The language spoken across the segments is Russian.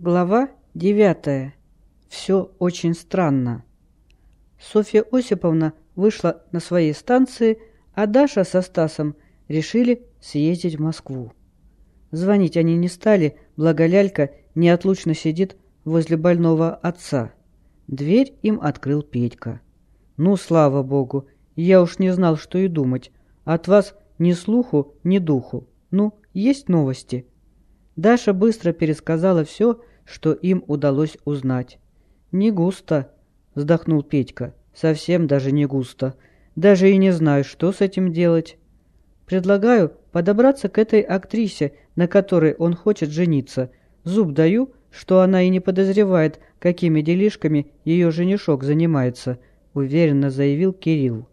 Глава девятая. Все очень странно. Софья Осиповна вышла на своей станции, а Даша со Стасом решили съездить в Москву. Звонить они не стали, благо лялька неотлучно сидит возле больного отца. Дверь им открыл Петька. «Ну, слава богу, я уж не знал, что и думать. От вас ни слуху, ни духу. Ну, есть новости?» Даша быстро пересказала все, что им удалось узнать. «Не густо», — вздохнул Петька. «Совсем даже не густо. Даже и не знаю, что с этим делать. Предлагаю подобраться к этой актрисе, на которой он хочет жениться. Зуб даю, что она и не подозревает, какими делишками ее женишок занимается», — уверенно заявил Кирилл.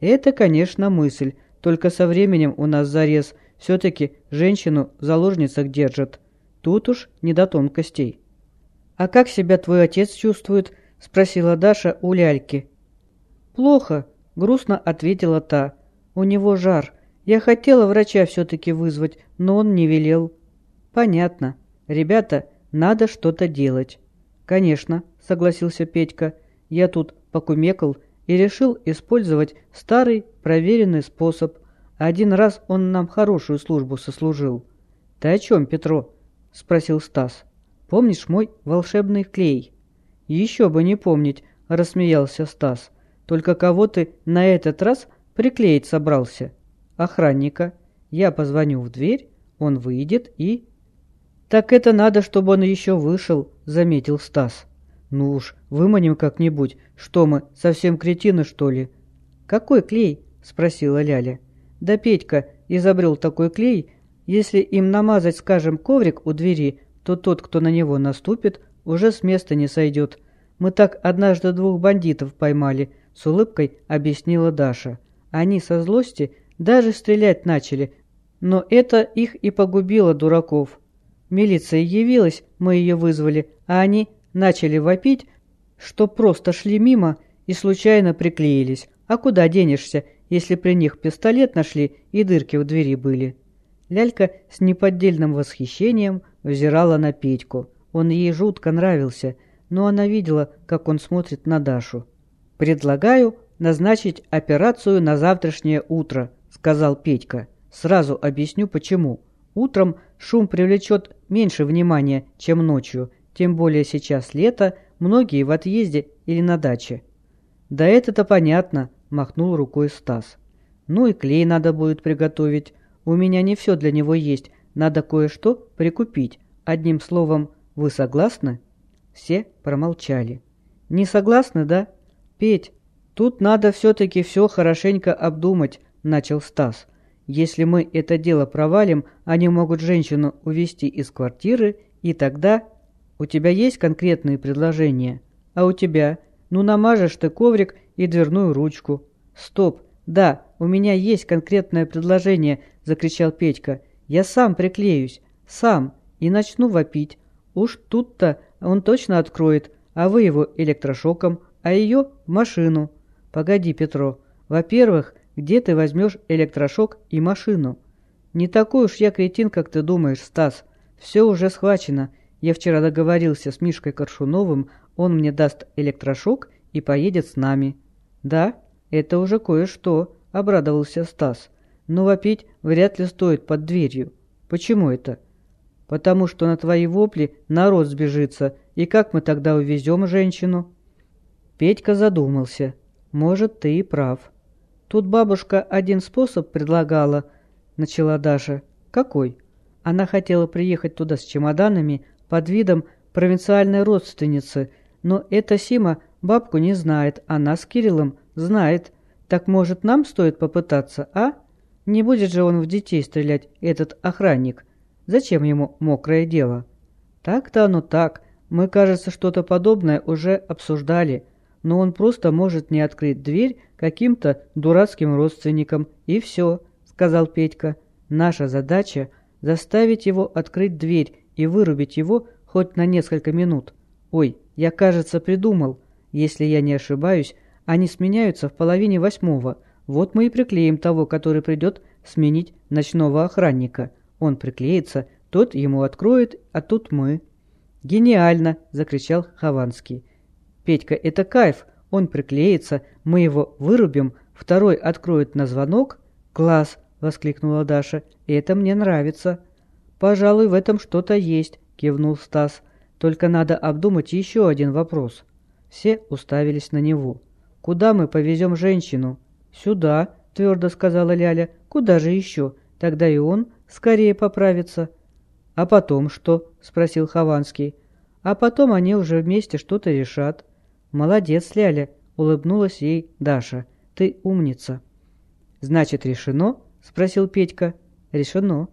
«Это, конечно, мысль, только со временем у нас зарез, все-таки женщину в заложницах держат. Тут уж не до тонкостей. «А как себя твой отец чувствует?» – спросила Даша у ляльки. «Плохо», – грустно ответила та. «У него жар. Я хотела врача все-таки вызвать, но он не велел». «Понятно. Ребята, надо что-то делать». «Конечно», – согласился Петька. «Я тут покумекал и решил использовать старый проверенный способ. Один раз он нам хорошую службу сослужил. Ты о чем, Петро? Спросил Стас. Помнишь мой волшебный клей? Еще бы не помнить, рассмеялся Стас. Только кого ты на этот раз приклеить собрался? Охранника. Я позвоню в дверь, он выйдет и... «Так это надо, чтобы он еще вышел», — заметил Стас. «Ну уж, выманим как-нибудь. Что мы, совсем кретины, что ли?» «Какой клей?» — спросила Ляля. Да Петька изобрел такой клей, если им намазать, скажем, коврик у двери, то тот, кто на него наступит, уже с места не сойдет. Мы так однажды двух бандитов поймали, с улыбкой объяснила Даша. Они со злости даже стрелять начали, но это их и погубило, дураков. Милиция явилась, мы ее вызвали, а они начали вопить, что просто шли мимо и случайно приклеились. А куда денешься, если при них пистолет нашли и дырки в двери были. Лялька с неподдельным восхищением взирала на Петьку. Он ей жутко нравился, но она видела, как он смотрит на Дашу. «Предлагаю назначить операцию на завтрашнее утро», — сказал Петька. «Сразу объясню, почему. Утром шум привлечет меньше внимания, чем ночью, тем более сейчас лето, многие в отъезде или на даче». «Да это-то понятно», махнул рукой Стас. «Ну и клей надо будет приготовить. У меня не все для него есть, надо кое-что прикупить. Одним словом, вы согласны?» Все промолчали. «Не согласны, да? Петь, тут надо все-таки все хорошенько обдумать», — начал Стас. «Если мы это дело провалим, они могут женщину увезти из квартиры, и тогда...» «У тебя есть конкретные предложения? А у тебя? Ну намажешь ты коврик и дверную ручку. «Стоп! Да, у меня есть конкретное предложение!» – закричал Петька. «Я сам приклеюсь! Сам! И начну вопить! Уж тут-то он точно откроет, а вы его электрошоком, а ее машину!» «Погоди, Петро! Во-первых, где ты возьмешь электрошок и машину?» «Не такой уж я кретин, как ты думаешь, Стас. Все уже схвачено. Я вчера договорился с Мишкой Коршуновым, он мне даст электрошок и поедет с нами». «Да? Это уже кое-что», — обрадовался Стас. «Но вопить вряд ли стоит под дверью. Почему это?» «Потому что на твои вопли народ сбежится, и как мы тогда увезем женщину?» Петька задумался. «Может, ты и прав». «Тут бабушка один способ предлагала», — начала Даша. «Какой?» Она хотела приехать туда с чемоданами под видом провинциальной родственницы, но эта Сима Бабку не знает, она с Кириллом знает. Так, может, нам стоит попытаться, а? Не будет же он в детей стрелять, этот охранник. Зачем ему мокрое дело? Так-то оно так. Мы, кажется, что-то подобное уже обсуждали. Но он просто может не открыть дверь каким-то дурацким родственникам. И все, сказал Петька. Наша задача – заставить его открыть дверь и вырубить его хоть на несколько минут. Ой, я, кажется, придумал. Если я не ошибаюсь, они сменяются в половине восьмого. Вот мы и приклеим того, который придет сменить ночного охранника. Он приклеится, тот ему откроет, а тут мы. «Гениально!» – закричал Хованский. «Петька, это кайф! Он приклеится, мы его вырубим, второй откроет на звонок». «Класс!» – воскликнула Даша. «Это мне нравится». «Пожалуй, в этом что-то есть», – кивнул Стас. «Только надо обдумать еще один вопрос». Все уставились на него. «Куда мы повезем женщину?» «Сюда», – твердо сказала Ляля. «Куда же еще? Тогда и он скорее поправится». «А потом что?» – спросил Хованский. «А потом они уже вместе что-то решат». «Молодец, Ляля», – улыбнулась ей Даша. «Ты умница». «Значит, решено?» – спросил Петька. «Решено».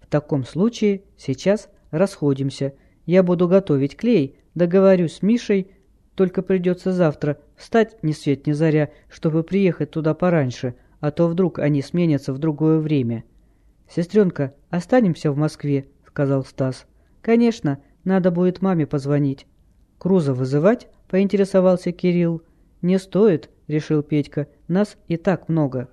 «В таком случае сейчас расходимся. Я буду готовить клей, договорюсь с Мишей, только придется завтра встать ни свет ни заря, чтобы приехать туда пораньше, а то вдруг они сменятся в другое время». «Сестренка, останемся в Москве», — сказал Стас. «Конечно, надо будет маме позвонить». «Круза вызывать?» — поинтересовался Кирилл. «Не стоит», — решил Петька. «Нас и так много».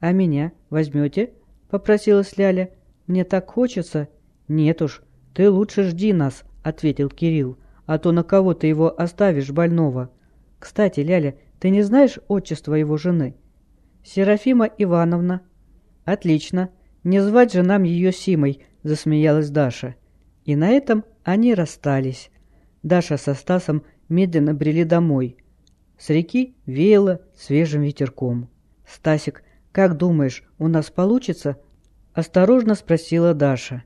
«А меня возьмете?» — попросилась Ляля. «Мне так хочется». «Нет уж, ты лучше жди нас», — ответил Кирилл. «А то на кого ты его оставишь больного». «Кстати, Ляля, ты не знаешь отчество его жены?» «Серафима Ивановна». «Отлично. Не звать же нам ее Симой», — засмеялась Даша. И на этом они расстались. Даша со Стасом медленно брели домой. С реки веяло свежим ветерком. «Стасик, как думаешь, у нас получится?» Осторожно спросила Даша.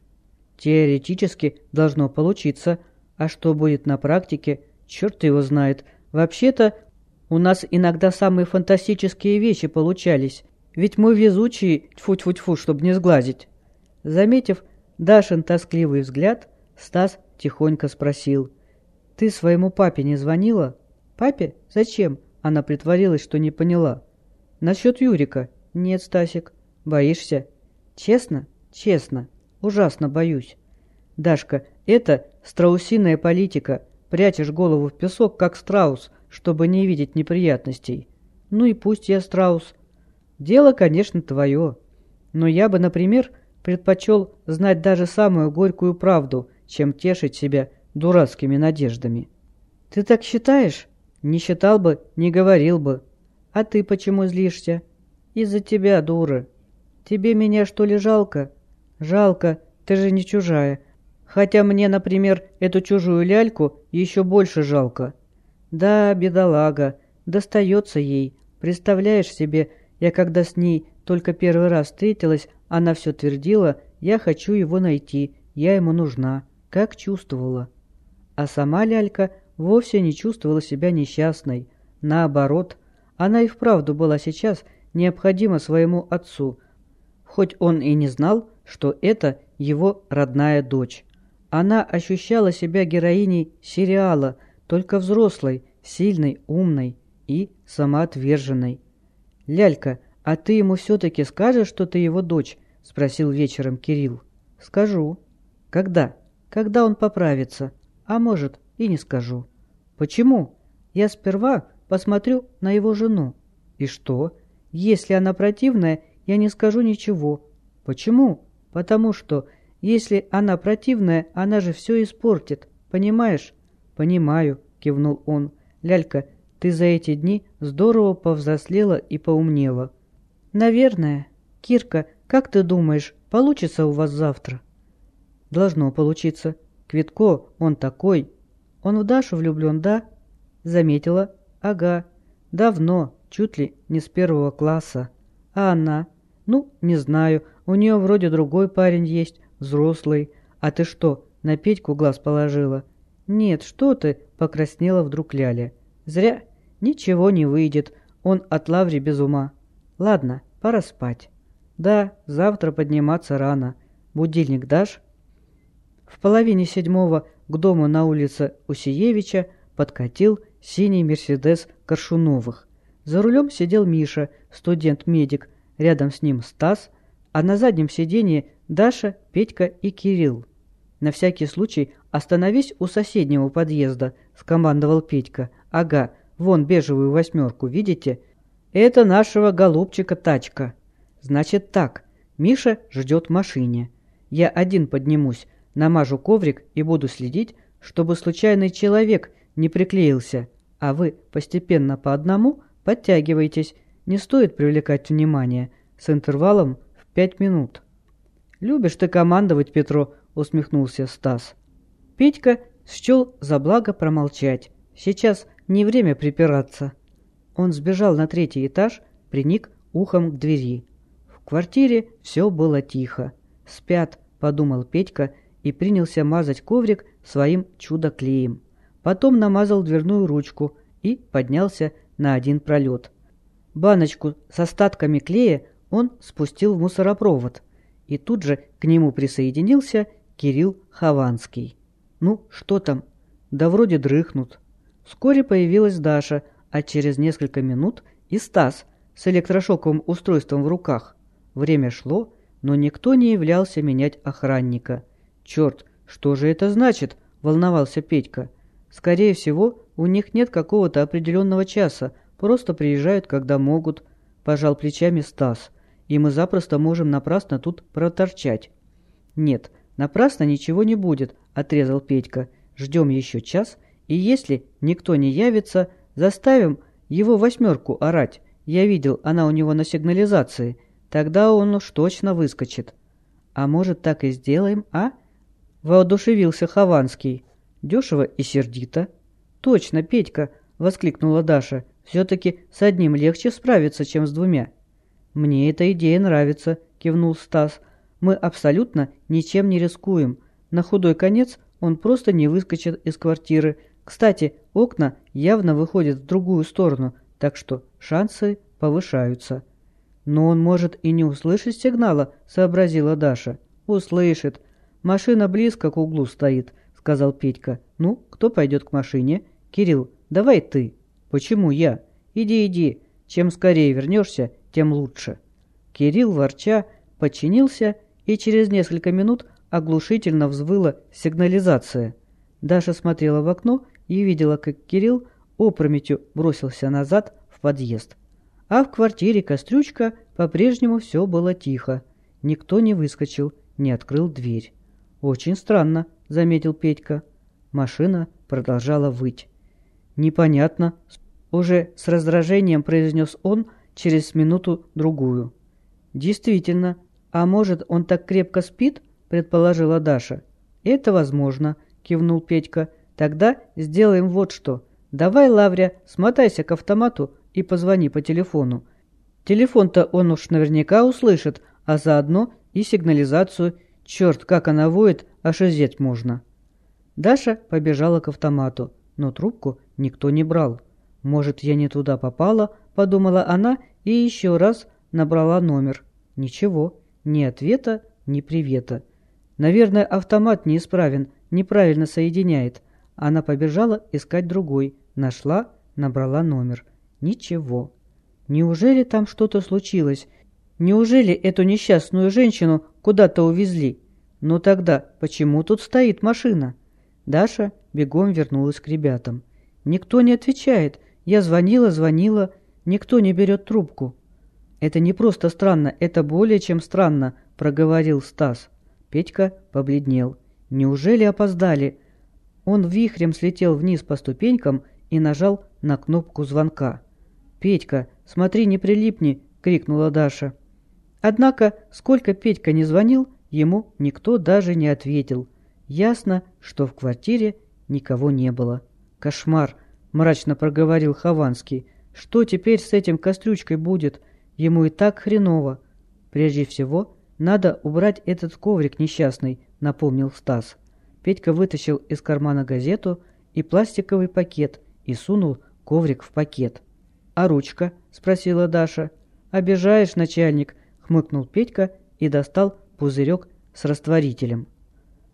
«Теоретически должно получиться. А что будет на практике, черт его знает. Вообще-то у нас иногда самые фантастические вещи получались. Ведь мы везучие, тьфу-тьфу-тьфу, чтобы не сглазить». Заметив Дашин тоскливый взгляд, Стас тихонько спросил. «Ты своему папе не звонила?» «Папе? Зачем?» Она притворилась, что не поняла. «Насчет Юрика?» «Нет, Стасик». «Боишься?» «Честно?» «Честно. Ужасно боюсь». «Дашка, это страусиная политика. Прячешь голову в песок, как страус, чтобы не видеть неприятностей. Ну и пусть я страус. Дело, конечно, твое. Но я бы, например, предпочел знать даже самую горькую правду, чем тешить себя дурацкими надеждами. Ты так считаешь? Не считал бы, не говорил бы. А ты почему злишься? Из-за тебя, дура. Тебе меня что ли жалко? Жалко, ты же не чужая. Хотя мне, например, эту чужую ляльку еще больше жалко. Да, бедолага, достается ей. Представляешь себе, я когда с ней только первый раз встретилась, она все твердила, я хочу его найти, я ему нужна, как чувствовала. А сама лялька вовсе не чувствовала себя несчастной. Наоборот, она и вправду была сейчас необходима своему отцу, хоть он и не знал, что это его родная дочь. Она ощущала себя героиней сериала, только взрослой, сильной, умной и самоотверженной. «Лялька, а ты ему все-таки скажешь, что ты его дочь?» — спросил вечером Кирилл. «Скажу». «Когда?» «Когда он поправится. А может, и не скажу». «Почему?» «Я сперва посмотрю на его жену». «И что?» «Если она противная, я не скажу ничего». «Почему?» «Потому что, если она противная, она же все испортит. Понимаешь?» «Понимаю», — кивнул он. «Лялька, ты за эти дни здорово повзрослела и поумнела». «Наверное. Кирка, как ты думаешь, получится у вас завтра?» «Должно получиться. Квитко, он такой». «Он в Дашу влюблен, да?» «Заметила. Ага. Давно, чуть ли не с первого класса. А она?» «Ну, не знаю. У нее вроде другой парень есть, взрослый. А ты что, на Петьку глаз положила?» «Нет, что ты!» — покраснела вдруг Ляля. «Зря. Ничего не выйдет. Он от Лаври без ума. Ладно, пора спать. Да, завтра подниматься рано. Будильник дашь?» В половине седьмого к дому на улице Усиевича подкатил синий «Мерседес» Коршуновых. За рулем сидел Миша, студент-медик, рядом с ним Стас, а на заднем сиденье Даша, Петька и Кирилл. «На всякий случай остановись у соседнего подъезда», — скомандовал Петька. «Ага, вон бежевую восьмерку, видите? Это нашего голубчика тачка. Значит так, Миша ждет машине. Я один поднимусь, намажу коврик и буду следить, чтобы случайный человек не приклеился, а вы постепенно по одному подтягиваетесь, не стоит привлекать внимание, с интервалом в пять минут. «Любишь ты командовать, Петро», — усмехнулся Стас. Петька счел за благо промолчать. Сейчас не время припираться. Он сбежал на третий этаж, приник ухом к двери. В квартире все было тихо. «Спят», — подумал Петька и принялся мазать коврик своим чудо-клеем. Потом намазал дверную ручку и поднялся на один пролет. Баночку с остатками клея он спустил в мусоропровод, и тут же к нему присоединился Кирилл Хованский. «Ну, что там?» «Да вроде дрыхнут». Вскоре появилась Даша, а через несколько минут и Стас с электрошоковым устройством в руках. Время шло, но никто не являлся менять охранника. «Черт, что же это значит?» – волновался Петька. «Скорее всего, у них нет какого-то определенного часа, просто приезжают, когда могут», – пожал плечами Стас. «И мы запросто можем напрасно тут проторчать». «Нет, напрасно ничего не будет», – отрезал Петька. «Ждем еще час, и если никто не явится, заставим его восьмерку орать. Я видел, она у него на сигнализации. Тогда он уж точно выскочит». «А может, так и сделаем, а?» Воодушевился Хованский. Дешево и сердито. «Точно, Петька!» — воскликнула Даша. «Все-таки с одним легче справиться, чем с двумя». «Мне эта идея нравится», — кивнул Стас. «Мы абсолютно ничем не рискуем. На худой конец он просто не выскочит из квартиры. Кстати, окна явно выходят в другую сторону, так что шансы повышаются». «Но он может и не услышать сигнала», — сообразила Даша. «Услышит. Машина близко к углу стоит», — сказал Петька. «Ну, кто пойдет к машине?» «Кирилл, давай ты». «Почему я?» «Иди, иди. Чем скорее вернешься, тем лучше». Кирилл, ворча, подчинился, и через несколько минут оглушительно взвыла сигнализация. Даша смотрела в окно и видела, как Кирилл опрометью бросился назад в подъезд. А в квартире Кострючка по-прежнему все было тихо. Никто не выскочил, не открыл дверь. «Очень странно», — заметил Петька. Машина продолжала выть. «Непонятно», — уже с раздражением произнес он через минуту-другую. «Действительно, а может, он так крепко спит?» — предположила Даша. «Это возможно», — кивнул Петька. «Тогда сделаем вот что. Давай, Лавря, смотайся к автомату и позвони по телефону. Телефон-то он уж наверняка услышит, а заодно и сигнализацию. Черт, как она воет, аж изеть можно. Даша побежала к автомату, но трубку никто не брал. «Может, я не туда попала?» – подумала она и еще раз набрала номер. Ничего, ни ответа, ни привета. Наверное, автомат неисправен, неправильно соединяет. Она побежала искать другой. Нашла, набрала номер. Ничего. Неужели там что-то случилось? Неужели эту несчастную женщину куда-то увезли? Но тогда почему тут стоит машина? Даша бегом вернулась к ребятам. Никто не отвечает. Я звонила, звонила. Никто не берет трубку. Это не просто странно, это более чем странно, проговорил Стас. Петька побледнел. Неужели опоздали? Он вихрем слетел вниз по ступенькам и нажал на кнопку звонка. «Петька, смотри, не прилипни!» — крикнула Даша. Однако, сколько Петька не звонил, ему никто даже не ответил. Ясно, что в квартире никого не было. «Кошмар!» — мрачно проговорил Хованский. «Что теперь с этим кострючкой будет? Ему и так хреново. Прежде всего, надо убрать этот коврик несчастный», — напомнил Стас. Петька вытащил из кармана газету и пластиковый пакет и сунул коврик в пакет. «А ручка?» – спросила Даша. «Обижаешь, начальник», – хмыкнул Петька и достал пузырек с растворителем.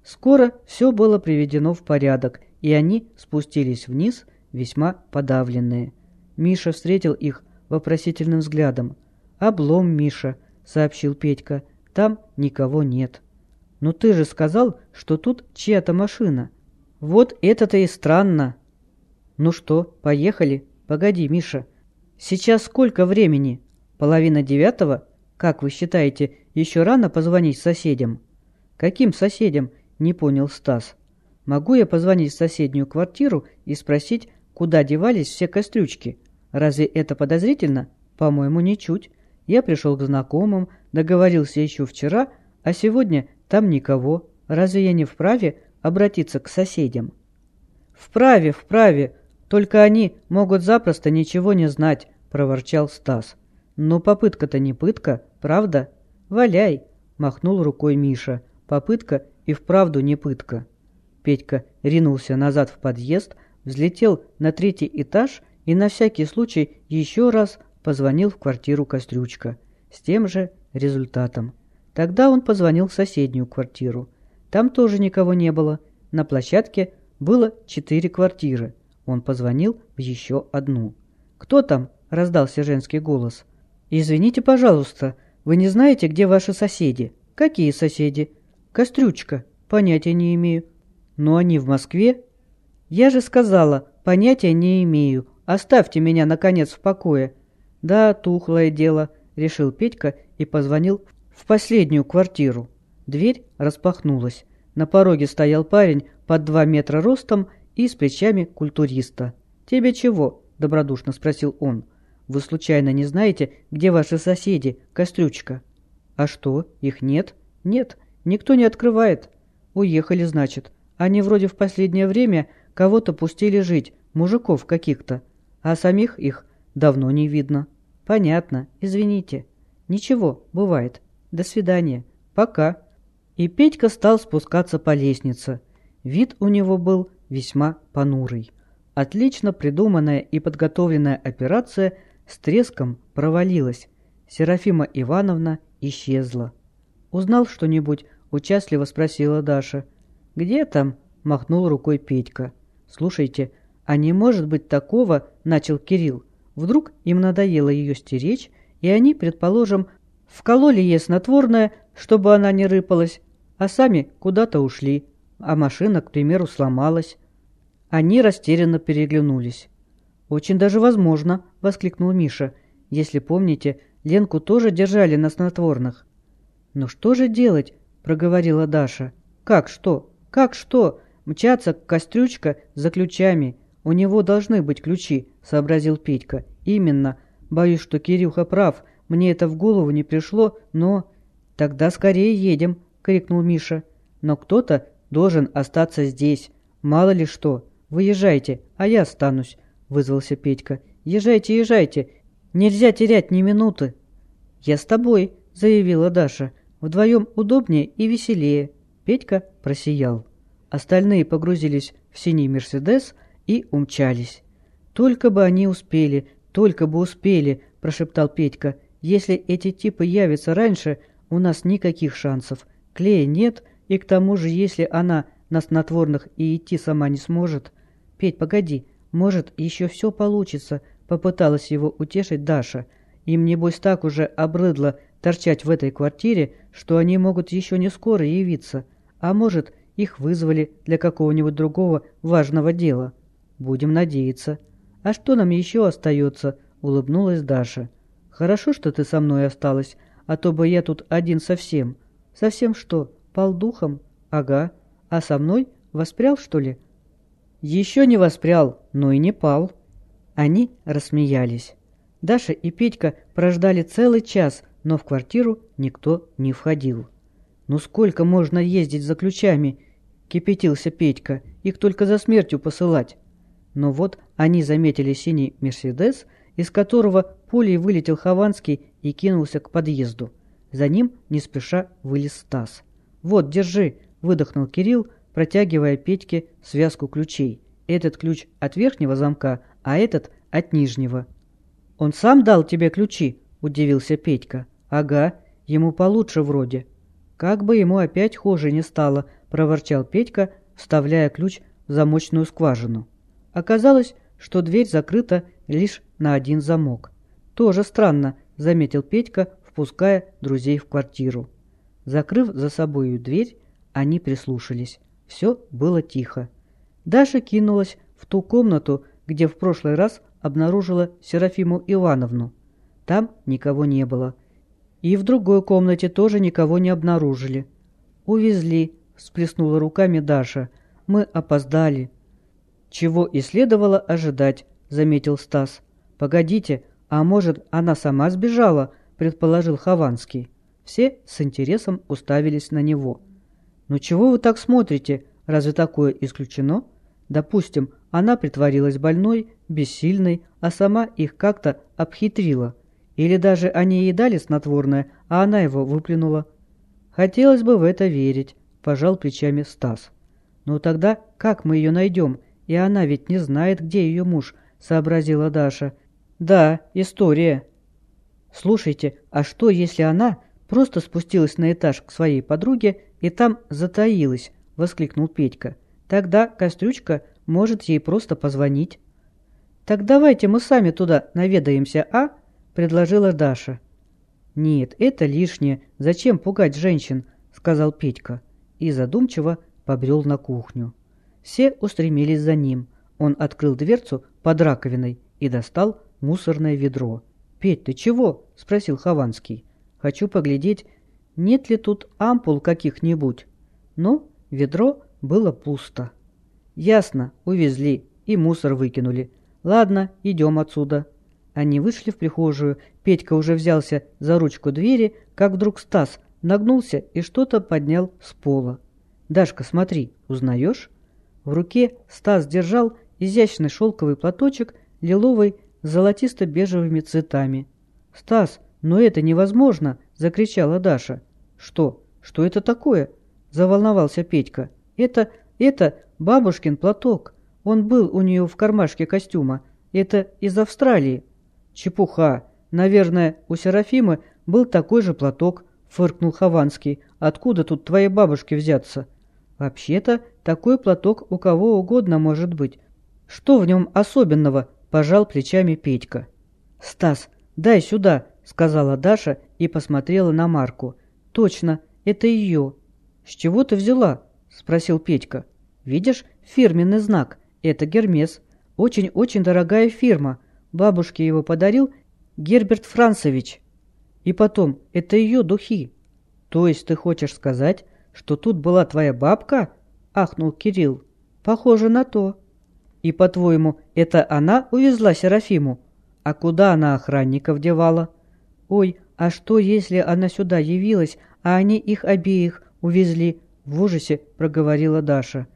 Скоро все было приведено в порядок, и они спустились вниз, весьма подавленные. Миша встретил их вопросительным взглядом. «Облом, Миша», — сообщил Петька, — «там никого нет». «Но ты же сказал, что тут чья-то машина». «Вот это-то и странно». «Ну что, поехали?» «Погоди, Миша, Сейчас сколько времени? Половина девятого? Как вы считаете, еще рано позвонить соседям? Каким соседям? Не понял Стас. Могу я позвонить в соседнюю квартиру и спросить, куда девались все кострючки? Разве это подозрительно? По-моему, ничуть. Я пришел к знакомым, договорился еще вчера, а сегодня там никого. Разве я не вправе обратиться к соседям? Вправе, вправе, только они могут запросто ничего не знать, проворчал Стас. Но попытка-то не пытка, правда? Валяй, махнул рукой Миша. Попытка и вправду не пытка. Петька ринулся назад в подъезд, взлетел на третий этаж и на всякий случай еще раз позвонил в квартиру Кострючка с тем же результатом. Тогда он позвонил в соседнюю квартиру. Там тоже никого не было. На площадке было четыре квартиры. Он позвонил в еще одну. «Кто там?» – раздался женский голос. «Извините, пожалуйста, вы не знаете, где ваши соседи?» «Какие соседи?» «Кострючка. Понятия не имею. Но они в Москве? Я же сказала, понятия не имею. Оставьте меня, наконец, в покое. Да, тухлое дело, решил Петька и позвонил в последнюю квартиру. Дверь распахнулась. На пороге стоял парень под два метра ростом и с плечами культуриста. «Тебе чего?» – добродушно спросил он. «Вы случайно не знаете, где ваши соседи, Кострючка?» «А что, их нет?» «Нет, никто не открывает». «Уехали, значит. Они вроде в последнее время кого-то пустили жить, мужиков каких-то, а самих их давно не видно. Понятно, извините. Ничего, бывает. До свидания. Пока. И Петька стал спускаться по лестнице. Вид у него был весьма понурый. Отлично придуманная и подготовленная операция с треском провалилась. Серафима Ивановна исчезла. «Узнал что-нибудь?» – участливо спросила Даша – «Где там?» – махнул рукой Петька. «Слушайте, а не может быть такого?» – начал Кирилл. «Вдруг им надоело ее стеречь, и они, предположим, вкололи ей снотворное, чтобы она не рыпалась, а сами куда-то ушли, а машина, к примеру, сломалась». Они растерянно переглянулись. «Очень даже возможно», — воскликнул Миша. «Если помните, Ленку тоже держали на снотворных». «Но что же делать?» — проговорила Даша. «Как что? «Как что? Мчаться кострючка за ключами. У него должны быть ключи», — сообразил Петька. «Именно. Боюсь, что Кирюха прав. Мне это в голову не пришло, но...» «Тогда скорее едем», — крикнул Миша. «Но кто-то должен остаться здесь. Мало ли что. Выезжайте, а я останусь», — вызвался Петька. «Езжайте, езжайте. Нельзя терять ни минуты». «Я с тобой», — заявила Даша. «Вдвоем удобнее и веселее». Петька просиял. Остальные погрузились в синий «Мерседес» и умчались. «Только бы они успели, только бы успели», – прошептал Петька. «Если эти типы явятся раньше, у нас никаких шансов. Клея нет, и к тому же, если она на снотворных и идти сама не сможет...» «Петь, погоди, может, еще все получится», – попыталась его утешить Даша. «Им, небось, так уже обрыдло торчать в этой квартире, что они могут еще не скоро явиться. А может, их вызвали для какого-нибудь другого важного дела. Будем надеяться. А что нам еще остается? Улыбнулась Даша. Хорошо, что ты со мной осталась, а то бы я тут один совсем. Совсем что, пал духом? Ага. А со мной воспрял, что ли? Еще не воспрял, но и не пал. Они рассмеялись. Даша и Петька прождали целый час, но в квартиру никто не входил. «Ну сколько можно ездить за ключами?» — кипятился Петька. «Их только за смертью посылать». Но вот они заметили синий «Мерседес», из которого пулей вылетел Хованский и кинулся к подъезду. За ним не спеша вылез Стас. «Вот, держи!» — выдохнул Кирилл, протягивая Петьке связку ключей. Этот ключ от верхнего замка, а этот от нижнего. «Он сам дал тебе ключи?» — удивился Петька. «Ага, ему получше вроде». «Как бы ему опять хуже не стало», – проворчал Петька, вставляя ключ в замочную скважину. Оказалось, что дверь закрыта лишь на один замок. «Тоже странно», – заметил Петька, впуская друзей в квартиру. Закрыв за собою дверь, они прислушались. Все было тихо. Даша кинулась в ту комнату, где в прошлый раз обнаружила Серафиму Ивановну. Там никого не было – и в другой комнате тоже никого не обнаружили. «Увезли», — всплеснула руками Даша. мы опоздали». «Чего и следовало ожидать», — заметил Стас. «Погодите, а может, она сама сбежала?» — предположил Хованский. Все с интересом уставились на него. «Ну чего вы так смотрите? Разве такое исключено? Допустим, она притворилась больной, бессильной, а сама их как-то обхитрила. Или даже они ей дали снотворное, а она его выплюнула. Хотелось бы в это верить, пожал плечами Стас. Но тогда как мы ее найдем? И она ведь не знает, где ее муж, сообразила Даша. Да, история. Слушайте, а что, если она просто спустилась на этаж к своей подруге и там затаилась, воскликнул Петька. Тогда Кострючка может ей просто позвонить. Так давайте мы сами туда наведаемся, а? предложила Даша. «Нет, это лишнее. Зачем пугать женщин?» — сказал Петька. И задумчиво побрел на кухню. Все устремились за ним. Он открыл дверцу под раковиной и достал мусорное ведро. «Петь, ты чего?» — спросил Хованский. «Хочу поглядеть, нет ли тут ампул каких-нибудь». Но ведро было пусто. «Ясно, увезли и мусор выкинули. Ладно, идем отсюда». Они вышли в прихожую, Петька уже взялся за ручку двери, как вдруг Стас нагнулся и что-то поднял с пола. «Дашка, смотри, узнаешь?» В руке Стас держал изящный шелковый платочек, лиловый с золотисто-бежевыми цветами. «Стас, но это невозможно!» — закричала Даша. «Что? Что это такое?» — заволновался Петька. «Это... это бабушкин платок. Он был у нее в кармашке костюма. Это из Австралии». «Чепуха! Наверное, у Серафимы был такой же платок», — фыркнул Хованский. «Откуда тут твоей бабушке взяться?» «Вообще-то, такой платок у кого угодно может быть. Что в нем особенного?» — пожал плечами Петька. «Стас, дай сюда», — сказала Даша и посмотрела на Марку. «Точно, это ее». «С чего ты взяла?» — спросил Петька. «Видишь, фирменный знак. Это Гермес. Очень-очень дорогая фирма. Бабушке его подарил Герберт Францевич. И потом, это ее духи. То есть ты хочешь сказать, что тут была твоя бабка? Ахнул Кирилл. Похоже на то. И, по-твоему, это она увезла Серафиму? А куда она охранников девала? Ой, а что, если она сюда явилась, а они их обеих увезли? В ужасе проговорила Даша.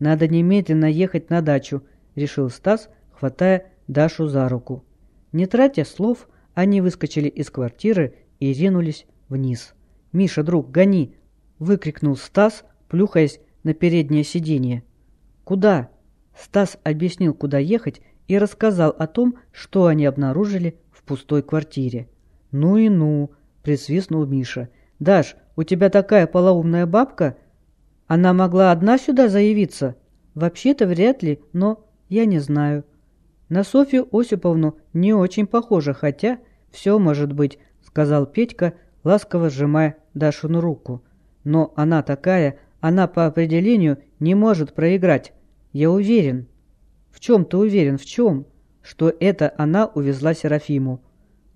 Надо немедленно ехать на дачу, решил Стас, хватая Дашу за руку. Не тратя слов, они выскочили из квартиры и ринулись вниз. «Миша, друг, гони!» — выкрикнул Стас, плюхаясь на переднее сиденье. «Куда?» Стас объяснил, куда ехать, и рассказал о том, что они обнаружили в пустой квартире. «Ну и ну!» — присвистнул Миша. «Даш, у тебя такая полоумная бабка? Она могла одна сюда заявиться?» «Вообще-то вряд ли, но я не знаю». На Софью Осиповну не очень похоже, хотя все может быть, сказал Петька, ласково сжимая Дашину руку. Но она такая, она по определению не может проиграть. Я уверен. В чем ты уверен, в чем? Что это она увезла Серафиму.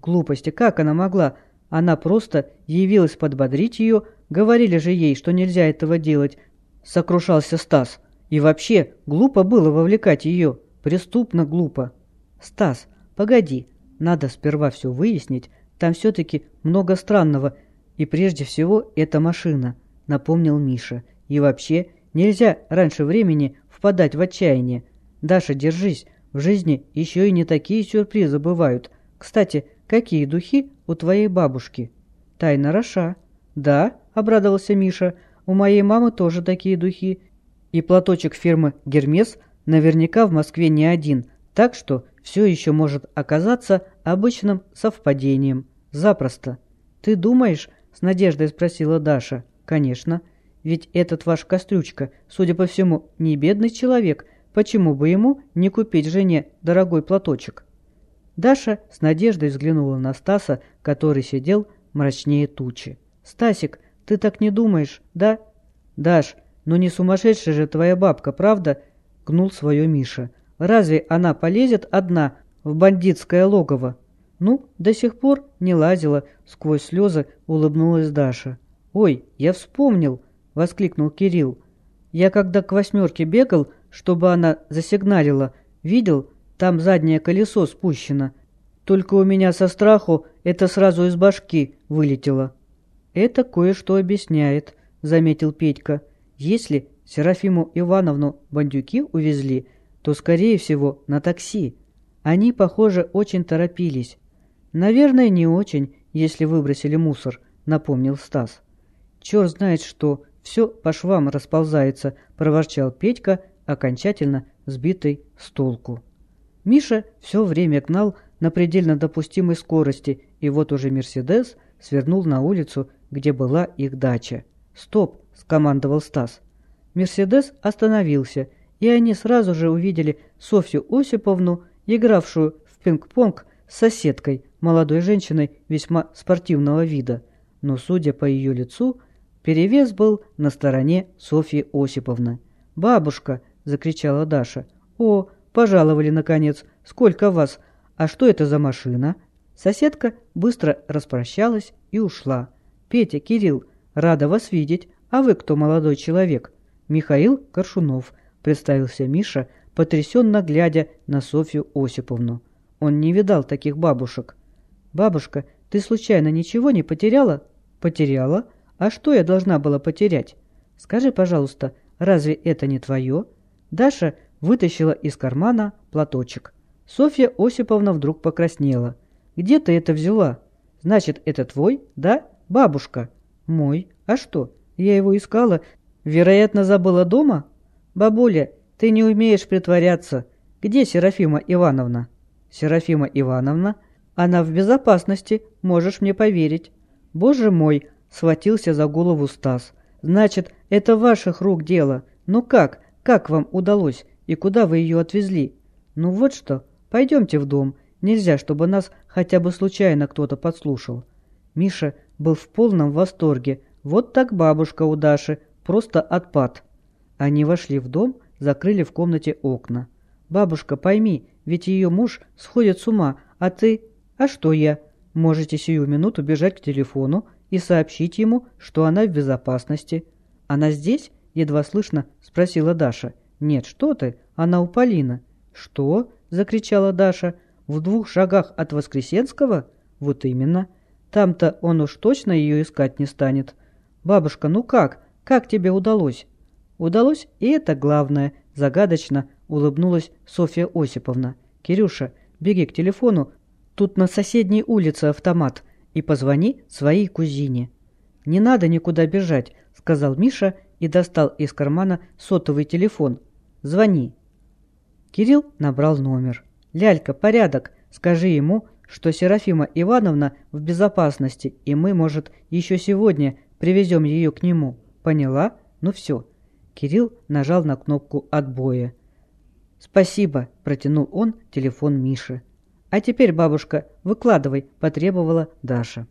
Глупости, как она могла? Она просто явилась подбодрить ее, говорили же ей, что нельзя этого делать, сокрушался Стас. И вообще, глупо было вовлекать ее. Преступно глупо. Стас, погоди, надо сперва все выяснить. Там все-таки много странного. И прежде всего это машина, напомнил Миша. И вообще, нельзя раньше времени впадать в отчаяние. Даша, держись. В жизни еще и не такие сюрпризы бывают. Кстати, какие духи у твоей бабушки? Тайна Роша. Да, обрадовался Миша. У моей мамы тоже такие духи. И платочек фирмы «Гермес» Наверняка в Москве не один, так что все еще может оказаться обычным совпадением. Запросто. «Ты думаешь?» – с надеждой спросила Даша. «Конечно. Ведь этот ваш Кострючка, судя по всему, не бедный человек. Почему бы ему не купить жене дорогой платочек?» Даша с надеждой взглянула на Стаса, который сидел мрачнее тучи. «Стасик, ты так не думаешь, да?» «Даш, ну не сумасшедшая же твоя бабка, правда?» — гнул свое Миша. «Разве она полезет одна в бандитское логово?» «Ну, до сих пор не лазила», — сквозь слезы улыбнулась Даша. «Ой, я вспомнил!» — воскликнул Кирилл. Я когда к восьмерке бегал, чтобы она засигналила, видел, там заднее колесо спущено. Только у меня со страху это сразу из башки вылетело». «Это кое-что объясняет», — заметил Петька. «Если Серафиму Ивановну бандюки увезли, то, скорее всего, на такси. Они, похоже, очень торопились. Наверное, не очень, если выбросили мусор, напомнил Стас. Черт знает что, все по швам расползается, проворчал Петька, окончательно сбитый с толку. Миша все время гнал на предельно допустимой скорости, и вот уже «Мерседес» свернул на улицу, где была их дача. «Стоп!» – скомандовал Стас. «Мерседес» остановился, и они сразу же увидели Софью Осиповну, игравшую в пинг-понг с соседкой, молодой женщиной весьма спортивного вида. Но, судя по ее лицу, перевес был на стороне Софьи Осиповны. «Бабушка!» – закричала Даша. «О, пожаловали, наконец! Сколько вас! А что это за машина?» Соседка быстро распрощалась и ушла. «Петя, Кирилл, рада вас видеть. А вы кто, молодой человек?» «Михаил Коршунов», — представился Миша, потрясенно глядя на Софью Осиповну. Он не видал таких бабушек. «Бабушка, ты случайно ничего не потеряла?» «Потеряла? А что я должна была потерять? Скажи, пожалуйста, разве это не твое?» Даша вытащила из кармана платочек. Софья Осиповна вдруг покраснела. «Где ты это взяла? Значит, это твой, да, бабушка?» «Мой. А что? Я его искала. Вероятно, забыла дома?» «Бабуля, ты не умеешь притворяться. Где Серафима Ивановна?» «Серафима Ивановна? Она в безопасности, можешь мне поверить». «Боже мой!» — схватился за голову Стас. «Значит, это ваших рук дело. Ну как? Как вам удалось? И куда вы ее отвезли?» «Ну вот что, пойдемте в дом. Нельзя, чтобы нас хотя бы случайно кто-то подслушал». Миша был в полном восторге. Вот так бабушка у Даши, просто отпад. Они вошли в дом, закрыли в комнате окна. «Бабушка, пойми, ведь ее муж сходит с ума, а ты...» «А что я?» «Можете сию минуту бежать к телефону и сообщить ему, что она в безопасности». «Она здесь?» — едва слышно спросила Даша. «Нет, что ты, она у Полины». «Что?» — закричала Даша. «В двух шагах от Воскресенского?» «Вот именно. Там-то он уж точно ее искать не станет». «Бабушка, ну как? Как тебе удалось?» «Удалось, и это главное», — загадочно улыбнулась Софья Осиповна. «Кирюша, беги к телефону, тут на соседней улице автомат, и позвони своей кузине». «Не надо никуда бежать», — сказал Миша и достал из кармана сотовый телефон. «Звони». Кирилл набрал номер. «Лялька, порядок. Скажи ему, что Серафима Ивановна в безопасности, и мы, может, еще сегодня привезем ее к нему. Поняла? Ну все». Кирилл нажал на кнопку отбоя. «Спасибо», — протянул он телефон Миши. «А теперь, бабушка, выкладывай», — потребовала Даша.